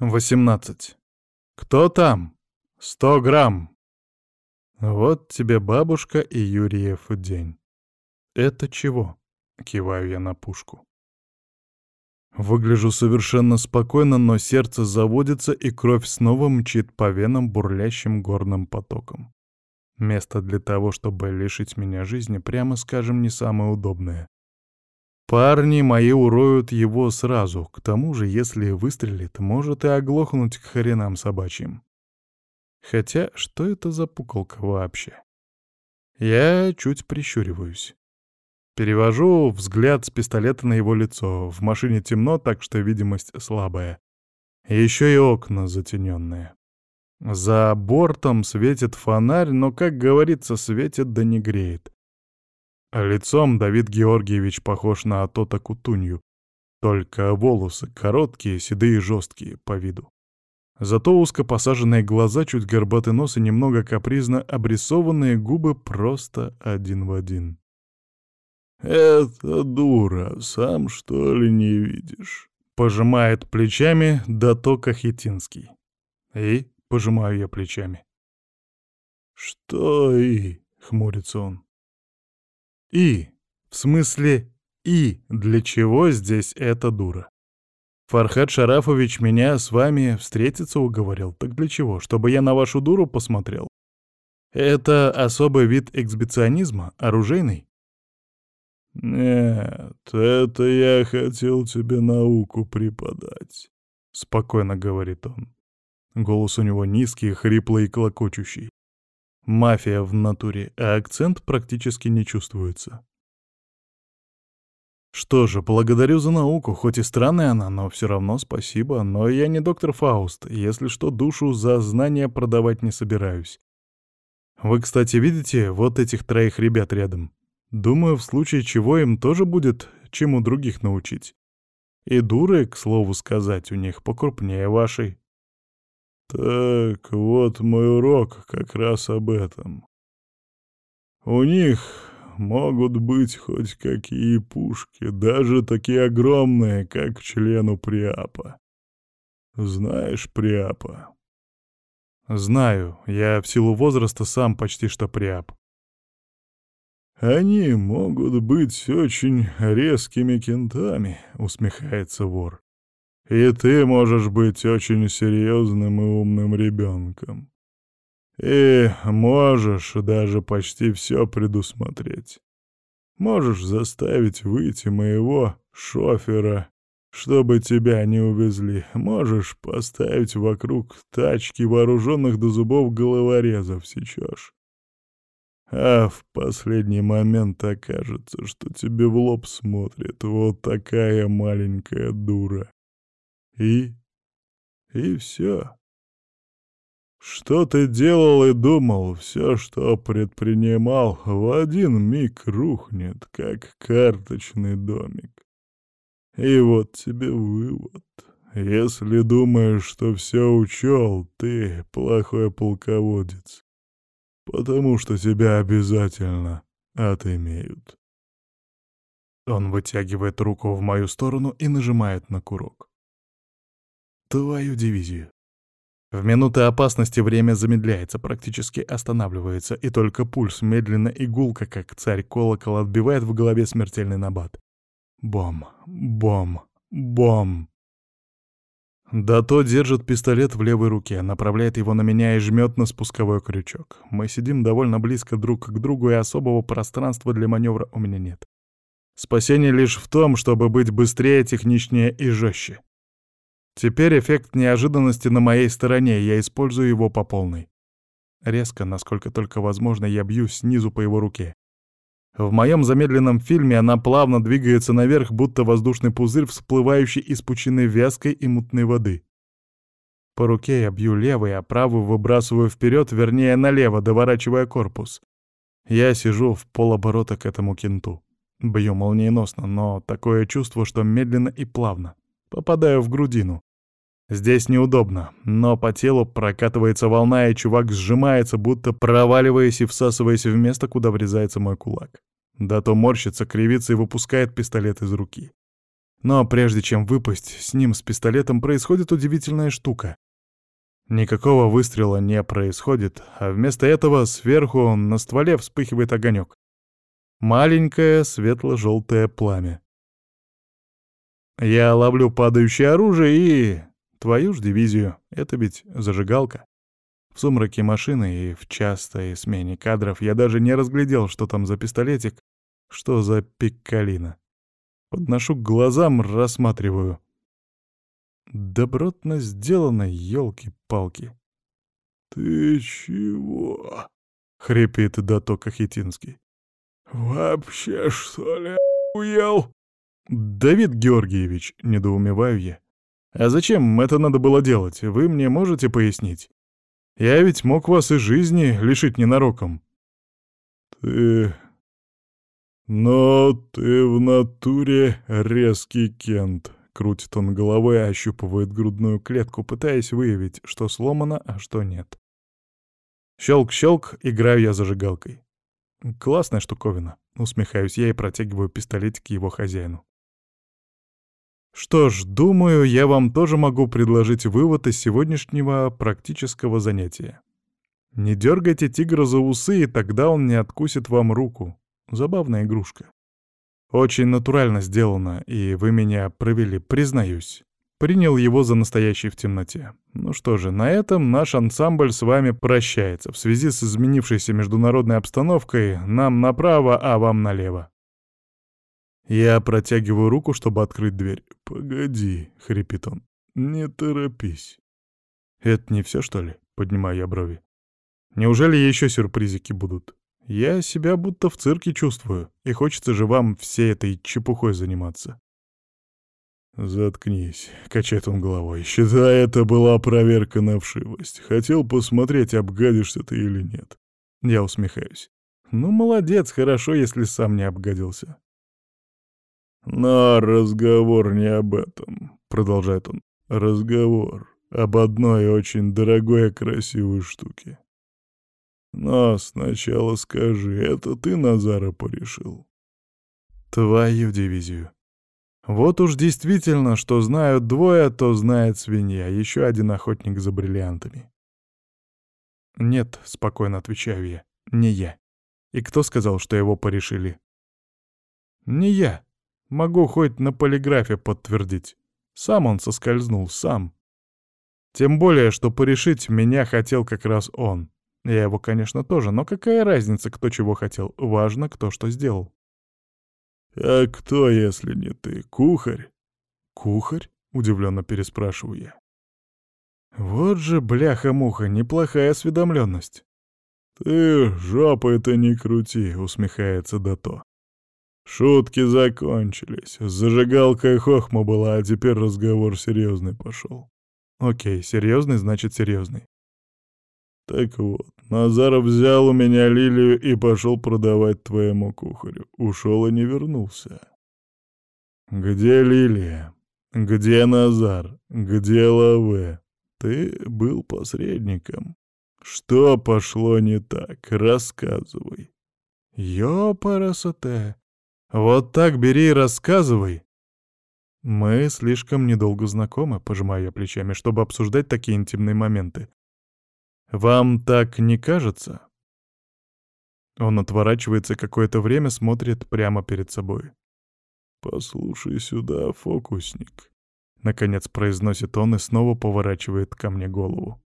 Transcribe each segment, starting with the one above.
18. Кто там? Сто грамм. Вот тебе бабушка и Юрьев день. Это чего? Киваю я на пушку. Выгляжу совершенно спокойно, но сердце заводится, и кровь снова мчит по венам бурлящим горным потоком. Место для того, чтобы лишить меня жизни, прямо скажем, не самое удобное. Парни мои уроют его сразу, к тому же, если выстрелит, может и оглохнуть к хренам собачьим. Хотя, что это за пуколка вообще? Я чуть прищуриваюсь. Перевожу взгляд с пистолета на его лицо. В машине темно, так что видимость слабая. Еще и окна затененные. За бортом светит фонарь, но, как говорится, светит да не греет. Лицом Давид Георгиевич похож на Атота Кутунью, только волосы короткие, седые и жесткие по виду. Зато узко посаженные глаза, чуть горбатый нос и немного капризно обрисованные губы просто один в один. «Это дура, сам что ли не видишь?» Пожимает плечами Дато Кахетинский. И пожимаю я плечами. «Что и?» — хмурится он. И, в смысле и, для чего здесь эта дура? Фархад Шарафович меня с вами встретиться уговорил. Так для чего? Чтобы я на вашу дуру посмотрел? Это особый вид эксбиционизма, оружейный? Нет, это я хотел тебе науку преподать, — спокойно говорит он. Голос у него низкий, хриплый и клокочущий. Мафия в натуре, а акцент практически не чувствуется. Что же, благодарю за науку, хоть и странная она, но все равно спасибо. Но я не доктор Фауст, если что, душу за знания продавать не собираюсь. Вы, кстати, видите вот этих троих ребят рядом? Думаю, в случае чего им тоже будет чему других научить. И дуры, к слову сказать, у них покрупнее вашей. Так вот мой урок как раз об этом. У них могут быть хоть какие пушки, даже такие огромные, как члену Приапа. Знаешь Приапа? Знаю, я в силу возраста сам почти что Приап. Они могут быть очень резкими кентами, усмехается вор. И ты можешь быть очень серьезным и умным ребенком. И можешь даже почти все предусмотреть. Можешь заставить выйти моего шофера, чтобы тебя не увезли. Можешь поставить вокруг тачки вооруженных до зубов головорезов, сечешь. А в последний момент окажется, что тебе в лоб смотрит вот такая маленькая дура. И... и все. Что ты делал и думал, все, что предпринимал, в один миг рухнет, как карточный домик. И вот тебе вывод. Если думаешь, что все учел, ты плохой полководец. Потому что тебя обязательно отымеют. Он вытягивает руку в мою сторону и нажимает на курок твою дивизию. В минуты опасности время замедляется, практически останавливается, и только пульс медленно и как царь колокол, отбивает в голове смертельный набат. Бом, бом, бом. Да держит пистолет в левой руке, направляет его на меня и жмет на спусковой крючок. Мы сидим довольно близко друг к другу, и особого пространства для маневра у меня нет. Спасение лишь в том, чтобы быть быстрее, техничнее и жестче. Теперь эффект неожиданности на моей стороне, я использую его по полной. Резко, насколько только возможно, я бью снизу по его руке. В моем замедленном фильме она плавно двигается наверх, будто воздушный пузырь, всплывающий из пучины вязкой и мутной воды. По руке я бью левой, а правую выбрасываю вперед, вернее, налево, доворачивая корпус. Я сижу в полоборота к этому кенту. Бью молниеносно, но такое чувство, что медленно и плавно. Попадаю в грудину. Здесь неудобно, но по телу прокатывается волна, и чувак сжимается, будто проваливаясь и всасываясь в место, куда врезается мой кулак. Да то морщится, кривится и выпускает пистолет из руки. Но прежде чем выпасть с ним с пистолетом, происходит удивительная штука. Никакого выстрела не происходит, а вместо этого сверху на стволе вспыхивает огонек. Маленькое светло-желтое пламя. Я ловлю падающее оружие и... Твою ж дивизию, это ведь зажигалка. В сумраке машины и в частой смене кадров я даже не разглядел, что там за пистолетик, что за пиккалина. Подношу к глазам, рассматриваю. Добротно сделано, елки-палки. «Ты чего?» — хрипит Дато Кахетинский. «Вообще, что ли, уел?» «Давид Георгиевич», — недоумеваю я. «А зачем это надо было делать, вы мне можете пояснить? Я ведь мог вас и жизни лишить ненароком». «Ты... но ты в натуре резкий Кент», — крутит он головой ощупывает грудную клетку, пытаясь выявить, что сломано, а что нет. Щелк-щелк, играю я зажигалкой. Классная штуковина. Усмехаюсь я и протягиваю пистолетик его хозяину. Что ж, думаю, я вам тоже могу предложить вывод из сегодняшнего практического занятия. Не дергайте тигра за усы, и тогда он не откусит вам руку. Забавная игрушка. Очень натурально сделано, и вы меня провели, признаюсь. Принял его за настоящий в темноте. Ну что же, на этом наш ансамбль с вами прощается. В связи с изменившейся международной обстановкой нам направо, а вам налево. Я протягиваю руку, чтобы открыть дверь. «Погоди», — хрипит он, — «не торопись». «Это не все, что ли?» — поднимаю я брови. «Неужели еще сюрпризики будут? Я себя будто в цирке чувствую, и хочется же вам всей этой чепухой заниматься». «Заткнись», — качает он головой. «Считай, это была проверка на вшивость. Хотел посмотреть, обгадишься ты или нет». Я усмехаюсь. «Ну, молодец, хорошо, если сам не обгадился». «Но разговор не об этом», — продолжает он. «Разговор об одной очень дорогой и красивой штуке. Но сначала скажи, это ты Назара порешил?» «Твою дивизию. Вот уж действительно, что знают двое, то знает свинья, еще один охотник за бриллиантами». «Нет», — спокойно отвечаю я, — «не я. И кто сказал, что его порешили?» «Не я», Могу хоть на полиграфе подтвердить. Сам он соскользнул, сам. Тем более, что порешить меня хотел как раз он. Я его, конечно, тоже, но какая разница, кто чего хотел? Важно, кто что сделал. «А кто, если не ты? Кухарь?» «Кухарь?» — удивленно переспрашиваю я. «Вот же, бляха-муха, неплохая осведомленность». «Ты жопой-то не крути», — усмехается Дато. Шутки закончились. С зажигалкой хохма была, а теперь разговор серьезный пошел. Окей, серьезный значит серьезный. Так вот, Назаров взял у меня лилию и пошел продавать твоему кухарю. Ушел и не вернулся. Где лилия? Где Назар? Где Лаве? Ты был посредником. Что пошло не так? Рассказывай. Ёпарасоте. Вот так бери и рассказывай. Мы слишком недолго знакомы, пожимаю я плечами, чтобы обсуждать такие интимные моменты. Вам так не кажется? Он отворачивается какое-то время, смотрит прямо перед собой. «Послушай сюда, фокусник», — наконец произносит он и снова поворачивает ко мне голову.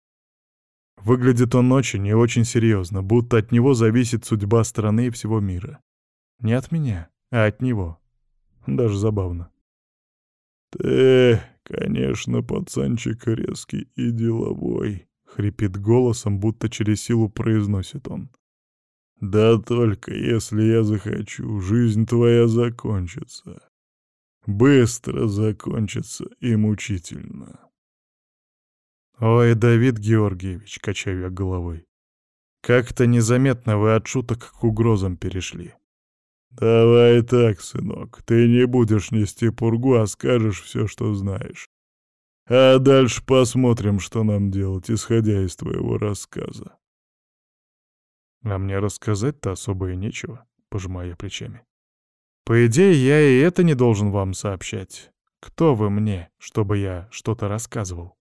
Выглядит он очень и очень серьезно, будто от него зависит судьба страны и всего мира. Не от меня а от него. Даже забавно. «Ты, конечно, пацанчик резкий и деловой», — хрипит голосом, будто через силу произносит он. «Да только если я захочу, жизнь твоя закончится. Быстро закончится и мучительно». «Ой, Давид Георгиевич», — качаю я головой, — «как-то незаметно вы от шуток к угрозам перешли. «Давай так, сынок, ты не будешь нести пургу, а скажешь все, что знаешь. А дальше посмотрим, что нам делать, исходя из твоего рассказа». «А мне рассказать-то особо и нечего», — пожимаю я плечами. «По идее, я и это не должен вам сообщать. Кто вы мне, чтобы я что-то рассказывал?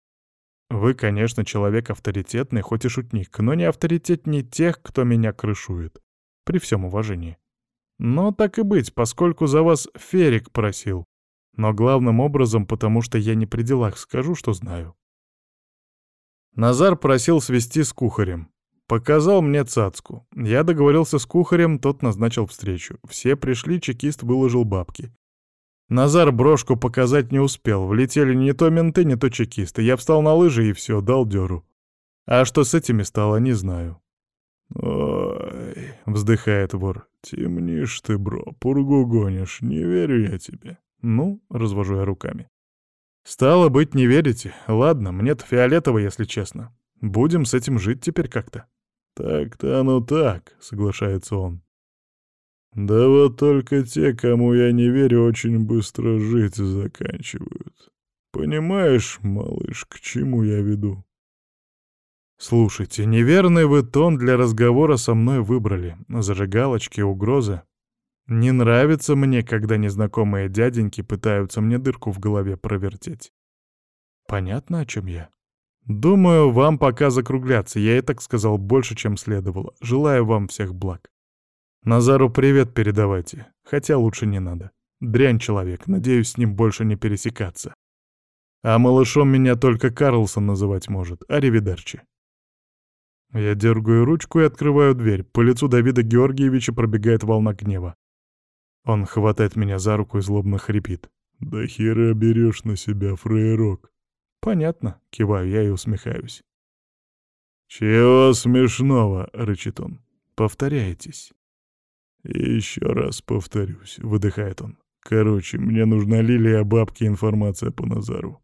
Вы, конечно, человек авторитетный, хоть и шутник, но не авторитетнее тех, кто меня крышует. При всем уважении. Но так и быть, поскольку за вас Ферик просил. Но главным образом, потому что я не при делах скажу, что знаю. Назар просил свести с кухарем. Показал мне цацку. Я договорился с кухарем, тот назначил встречу. Все пришли, чекист выложил бабки. Назар брошку показать не успел. Влетели не то менты, не то чекисты. Я встал на лыжи и все, дал дёру. А что с этими стало, не знаю. «Ой», — вздыхает вор, — «темнишь ты, бро, пургу гонишь, не верю я тебе». «Ну», — развожу я руками. «Стало быть, не верите? Ладно, мне-то фиолетово, если честно. Будем с этим жить теперь как-то». «Так-то оно так», — соглашается он. Да вот только те, кому я не верю, очень быстро жить заканчивают. Понимаешь, малыш, к чему я веду? Слушайте, неверный вы тон для разговора со мной выбрали. Зажигалочки, угрозы. Не нравится мне, когда незнакомые дяденьки пытаются мне дырку в голове провертеть. Понятно, о чем я? Думаю, вам пока закругляться. Я и так сказал больше, чем следовало. Желаю вам всех благ. Назару привет передавайте, хотя лучше не надо. Дрянь человек, надеюсь, с ним больше не пересекаться. А малышом меня только Карлсон называть может, аривидерчи. Я дергаю ручку и открываю дверь. По лицу Давида Георгиевича пробегает волна гнева. Он хватает меня за руку и злобно хрипит. «Да хера берешь на себя, фрейрок!» «Понятно», — киваю я и усмехаюсь. «Чего смешного?» — рычит он. «Повторяйтесь». И еще раз повторюсь, выдыхает он. Короче, мне нужна Лилия бабки информация по Назару.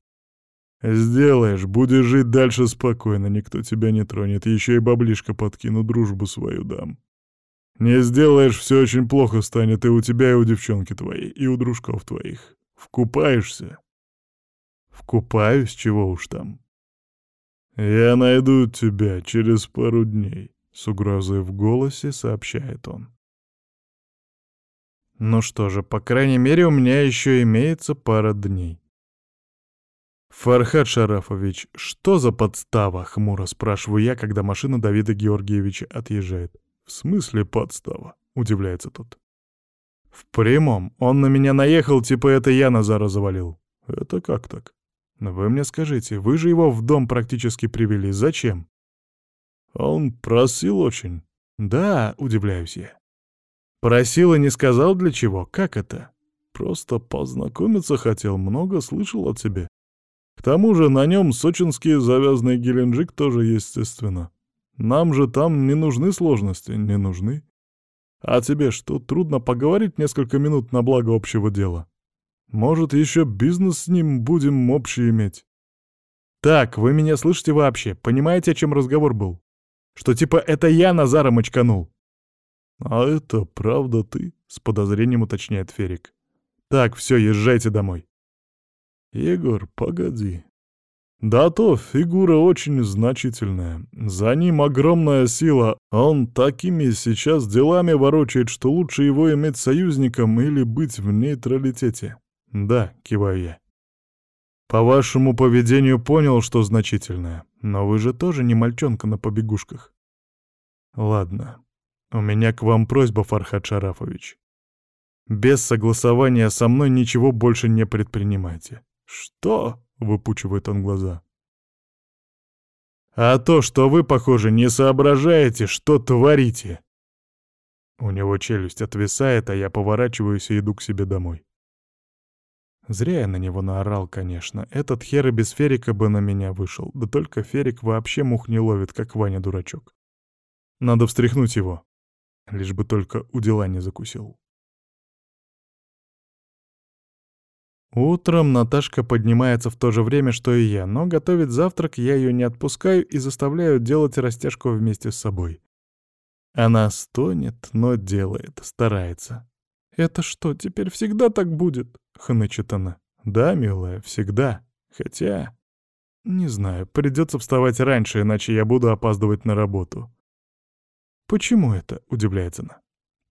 Сделаешь, будешь жить дальше спокойно, никто тебя не тронет, еще и баблишко подкину, дружбу свою дам. Не сделаешь, все очень плохо станет и у тебя, и у девчонки твоей, и у дружков твоих. Вкупаешься? Вкупаюсь, чего уж там. Я найду тебя через пару дней, с угрозой в голосе сообщает он. Ну что же, по крайней мере, у меня еще имеется пара дней. «Фархад Шарафович, что за подстава?» — хмуро спрашиваю я, когда машина Давида Георгиевича отъезжает. «В смысле подстава?» — удивляется тот. «В прямом. Он на меня наехал, типа это я Назара завалил». «Это как так?» «Вы мне скажите, вы же его в дом практически привели. Зачем?» «Он просил очень». «Да», — удивляюсь я. Просил и не сказал для чего? Как это? Просто познакомиться хотел, много слышал о тебе. Тому же на нем сочинский завязанный геленджик тоже естественно. Нам же там не нужны сложности, не нужны. А тебе что, трудно поговорить несколько минут на благо общего дела? Может, еще бизнес с ним будем общий иметь? Так, вы меня слышите вообще? Понимаете, о чем разговор был? Что типа это я Назара мочканул? «А это правда ты?» — с подозрением уточняет Ферик. «Так, все, езжайте домой». «Егор, погоди. Да то, фигура очень значительная. За ним огромная сила. Он такими сейчас делами ворочает, что лучше его иметь союзником или быть в нейтралитете». «Да», — киваю я. «По вашему поведению понял, что значительное. Но вы же тоже не мальчонка на побегушках». «Ладно, «У меня к вам просьба, Фархад Шарафович. Без согласования со мной ничего больше не предпринимайте». «Что?» — выпучивает он глаза. «А то, что вы, похоже, не соображаете, что творите». У него челюсть отвисает, а я поворачиваюсь и иду к себе домой. Зря я на него наорал, конечно. Этот хер и без Ферика бы на меня вышел. Да только Ферик вообще мух не ловит, как Ваня-дурачок. Надо встряхнуть его. Лишь бы только у дела не закусил. Утром Наташка поднимается в то же время, что и я, но готовить завтрак я ее не отпускаю и заставляю делать растяжку вместе с собой. Она стонет, но делает, старается. «Это что, теперь всегда так будет?» — хнычет она. «Да, милая, всегда. Хотя...» «Не знаю, придется вставать раньше, иначе я буду опаздывать на работу. «Почему это?» — удивляется она.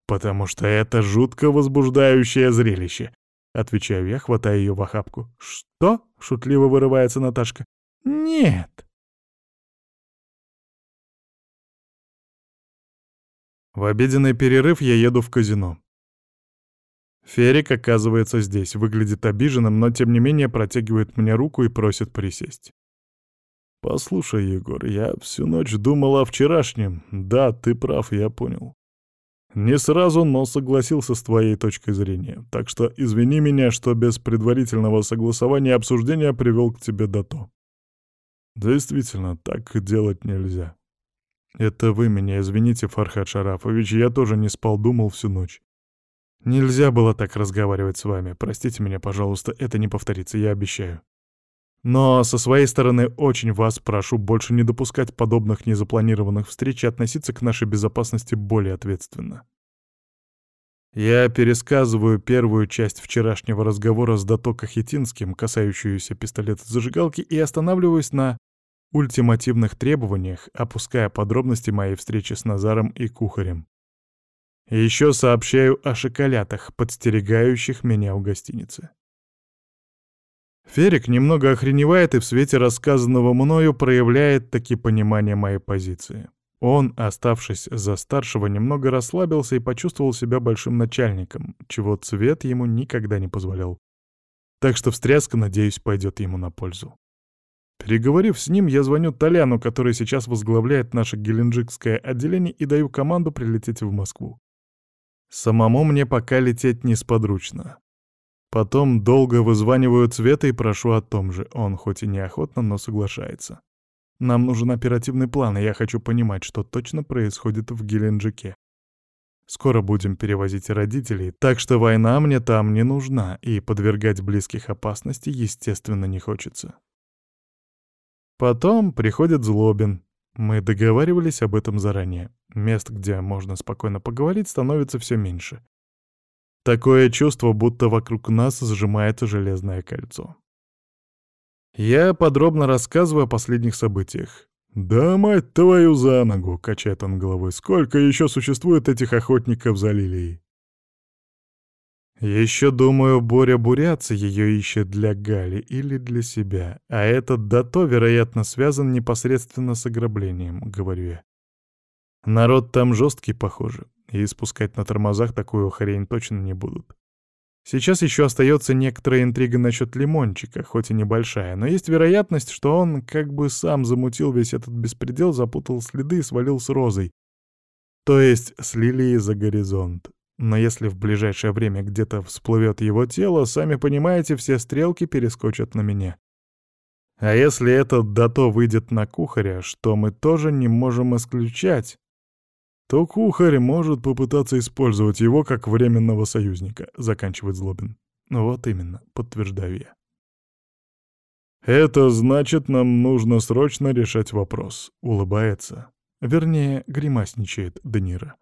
«Потому что это жутко возбуждающее зрелище. — отвечаю я, хватая ее в охапку. «Что?» — шутливо вырывается Наташка. «Нет!» В обеденный перерыв я еду в казино. Ферик оказывается здесь, выглядит обиженным, но тем не менее протягивает мне руку и просит присесть. «Послушай, Егор, я всю ночь думал о вчерашнем. Да, ты прав, я понял. Не сразу, но согласился с твоей точкой зрения. Так что извини меня, что без предварительного согласования обсуждения привел к тебе дато. Действительно, так делать нельзя. Это вы меня извините, Фархад Шарафович, я тоже не спал, думал всю ночь. Нельзя было так разговаривать с вами. Простите меня, пожалуйста, это не повторится, я обещаю. Но со своей стороны очень вас прошу больше не допускать подобных незапланированных встреч и относиться к нашей безопасности более ответственно. Я пересказываю первую часть вчерашнего разговора с Дато Кахетинским, касающуюся пистолета-зажигалки, и останавливаюсь на ультимативных требованиях, опуская подробности моей встречи с Назаром и Кухарем. Еще сообщаю о шоколятах, подстерегающих меня у гостиницы. Ферик немного охреневает и в свете рассказанного мною проявляет таки понимание моей позиции. Он, оставшись за старшего, немного расслабился и почувствовал себя большим начальником, чего цвет ему никогда не позволял. Так что встряска, надеюсь, пойдет ему на пользу. Переговорив с ним, я звоню Толяну, который сейчас возглавляет наше геленджикское отделение, и даю команду прилететь в Москву. Самому мне пока лететь несподручно. Потом долго вызваниваю Цвета и прошу о том же. Он хоть и неохотно, но соглашается. Нам нужен оперативный план, и я хочу понимать, что точно происходит в Геленджике. Скоро будем перевозить родителей, так что война мне там не нужна, и подвергать близких опасности, естественно, не хочется. Потом приходит Злобин. Мы договаривались об этом заранее. Мест, где можно спокойно поговорить, становится все меньше. Такое чувство, будто вокруг нас сжимается железное кольцо. Я подробно рассказываю о последних событиях. «Да, мать твою за ногу!» — качает он головой. «Сколько еще существует этих охотников за лилией?» Еще, думаю, Боря Буряц ее ищет для Гали или для себя, а этот дато, вероятно, связан непосредственно с ограблением, говорю я. Народ там жесткий, похоже, и спускать на тормозах такую хрень точно не будут. Сейчас еще остается некоторая интрига насчет лимончика, хоть и небольшая, но есть вероятность, что он как бы сам замутил весь этот беспредел, запутал следы и свалил с розой. То есть с лилией за горизонт. Но если в ближайшее время где-то всплывет его тело, сами понимаете, все стрелки перескочат на меня. А если этот дато выйдет на кухаря, что мы тоже не можем исключать, то кухарь может попытаться использовать его как временного союзника, заканчивает Злобин. Вот именно, подтверждаю я. Это значит, нам нужно срочно решать вопрос, улыбается. Вернее, гримасничает Данира.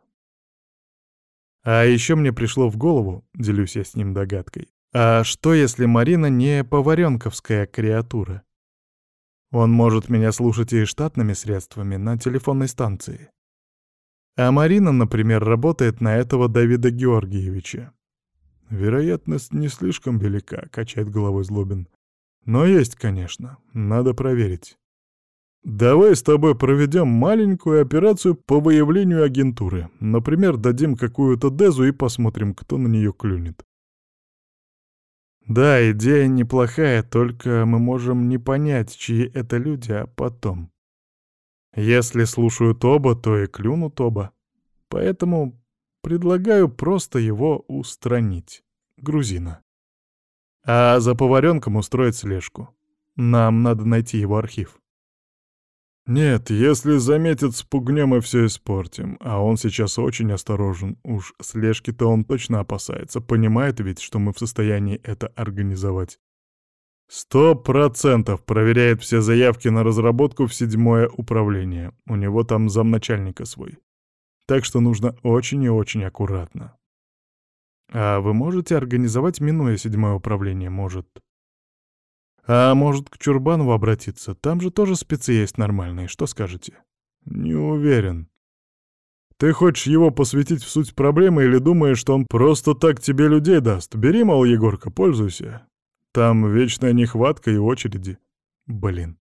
А еще мне пришло в голову, делюсь я с ним догадкой, а что если Марина не поваренковская креатура? Он может меня слушать и штатными средствами на телефонной станции. А Марина, например, работает на этого Давида Георгиевича. Вероятность не слишком велика, качает головой Злобин. Но есть, конечно, надо проверить. Давай с тобой проведем маленькую операцию по выявлению агентуры. Например, дадим какую-то дезу и посмотрим, кто на нее клюнет. Да, идея неплохая, только мы можем не понять, чьи это люди, а потом. Если слушают оба, то и клюнут оба. Поэтому предлагаю просто его устранить. Грузина. А за поваренком устроить слежку. Нам надо найти его архив. Нет, если заметит, спугнем и все испортим. А он сейчас очень осторожен. Уж слежки-то он точно опасается. Понимает ведь, что мы в состоянии это организовать. Сто процентов проверяет все заявки на разработку в седьмое управление. У него там замначальника свой. Так что нужно очень и очень аккуратно. А вы можете организовать, минуя седьмое управление, может? А может, к Чурбанову обратиться? Там же тоже спецы есть нормальные, что скажете? Не уверен. Ты хочешь его посвятить в суть проблемы или думаешь, что он просто так тебе людей даст? Бери, мол, Егорка, пользуйся. Там вечная нехватка и очереди. Блин.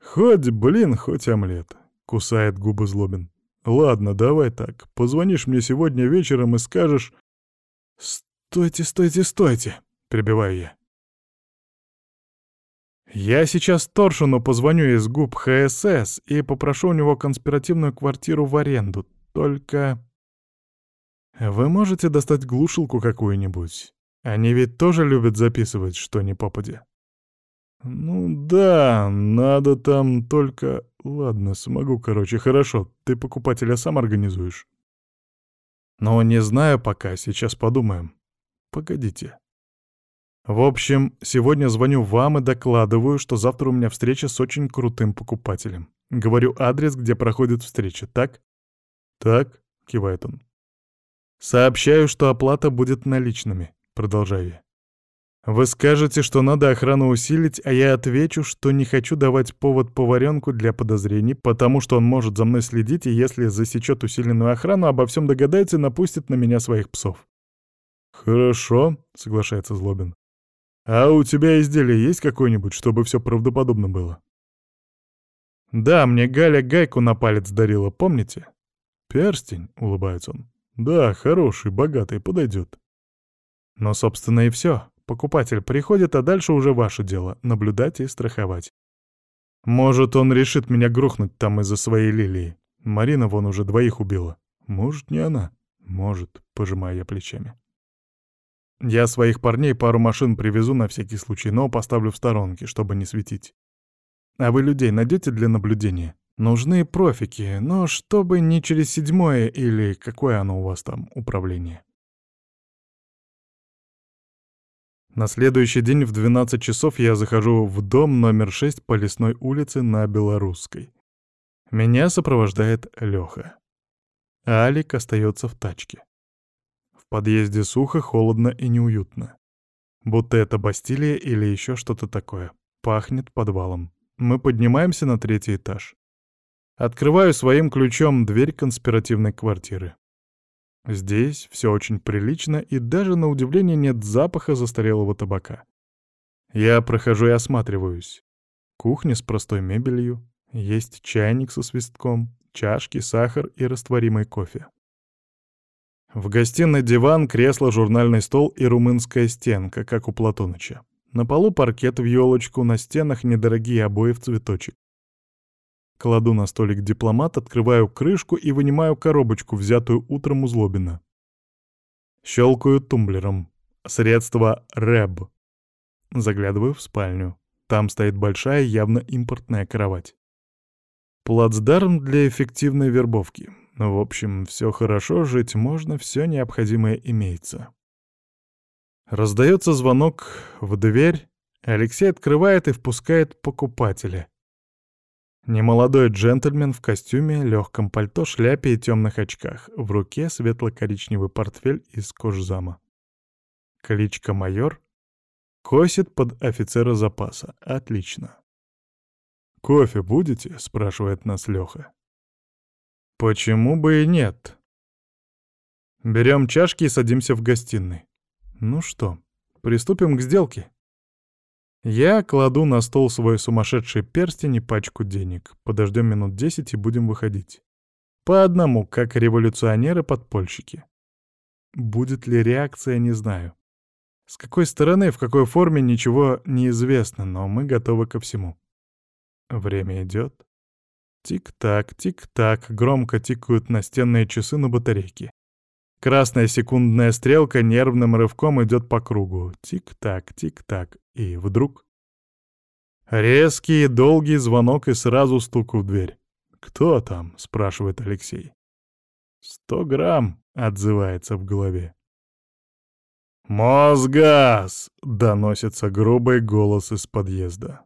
Хоть блин, хоть омлет. Кусает губы Злобин. Ладно, давай так. Позвонишь мне сегодня вечером и скажешь... Стойте, стойте, стойте, прибиваю я. Я сейчас Торшину позвоню из губ ХСС и попрошу у него конспиративную квартиру в аренду. Только... Вы можете достать глушилку какую-нибудь? Они ведь тоже любят записывать, что ни попадя. Ну да, надо там только... Ладно, смогу, короче, хорошо. Ты покупателя сам организуешь. Но не знаю пока, сейчас подумаем. Погодите. В общем, сегодня звоню вам и докладываю, что завтра у меня встреча с очень крутым покупателем. Говорю адрес, где проходит встреча, так? Так, кивает он. Сообщаю, что оплата будет наличными, продолжаю я. Вы скажете, что надо охрану усилить, а я отвечу, что не хочу давать повод поваренку для подозрений, потому что он может за мной следить, и если засечет усиленную охрану, обо всем догадается и напустит на меня своих псов. «Хорошо», — соглашается Злобин. «А у тебя изделие есть какое-нибудь, чтобы все правдоподобно было?» «Да, мне Галя гайку на палец дарила, помните?» «Перстень», — улыбается он. «Да, хороший, богатый, подойдет». «Но, собственно, и все. Покупатель приходит, а дальше уже ваше дело — наблюдать и страховать. Может, он решит меня грохнуть там из-за своей лилии. Марина вон уже двоих убила. Может, не она. Может, пожимая я плечами. Я своих парней пару машин привезу на всякий случай, но поставлю в сторонке, чтобы не светить. А вы людей найдете для наблюдения? Нужны профики, но чтобы не через седьмое или какое оно у вас там управление. На следующий день в 12 часов я захожу в дом номер 6 по лесной улице на Белорусской. Меня сопровождает Лёха. Алик остается в тачке подъезде сухо, холодно и неуютно. Будто это Бастилия или еще что-то такое. Пахнет подвалом. Мы поднимаемся на третий этаж. Открываю своим ключом дверь конспиративной квартиры. Здесь все очень прилично, и даже на удивление нет запаха застарелого табака. Я прохожу и осматриваюсь. Кухня с простой мебелью, есть чайник со свистком, чашки, сахар и растворимый кофе. В гостиной диван, кресло, журнальный стол и румынская стенка, как у Платоныча. На полу паркет в елочку, на стенах недорогие обои в цветочек. Кладу на столик дипломат, открываю крышку и вынимаю коробочку, взятую утром у Злобина. Щелкаю тумблером. Средство РЭБ. Заглядываю в спальню. Там стоит большая, явно импортная кровать. Плацдарм для эффективной вербовки. В общем, все хорошо, жить можно, все необходимое имеется. Раздается звонок в дверь, Алексей открывает и впускает покупателя. Немолодой джентльмен в костюме, легком пальто, шляпе и темных очках, в руке светло-коричневый портфель из кожзама. Кличка майор. Косит под офицера запаса. Отлично. «Кофе будете?» — спрашивает нас Леха. Почему бы и нет? Берем чашки и садимся в гостиной. Ну что, приступим к сделке. Я кладу на стол свой сумасшедший перстень и пачку денег. Подождем минут десять и будем выходить. По одному, как революционеры-подпольщики. Будет ли реакция, не знаю. С какой стороны, в какой форме, ничего не известно, но мы готовы ко всему. Время идет. Тик-так, тик-так, громко тикают настенные часы на батарейке. Красная секундная стрелка нервным рывком идет по кругу. Тик-так, тик-так. И вдруг... Резкий долгий звонок и сразу стук в дверь. «Кто там?» — спрашивает Алексей. «Сто грамм», — отзывается в голове. «Мосгаз!» — доносится грубый голос из подъезда.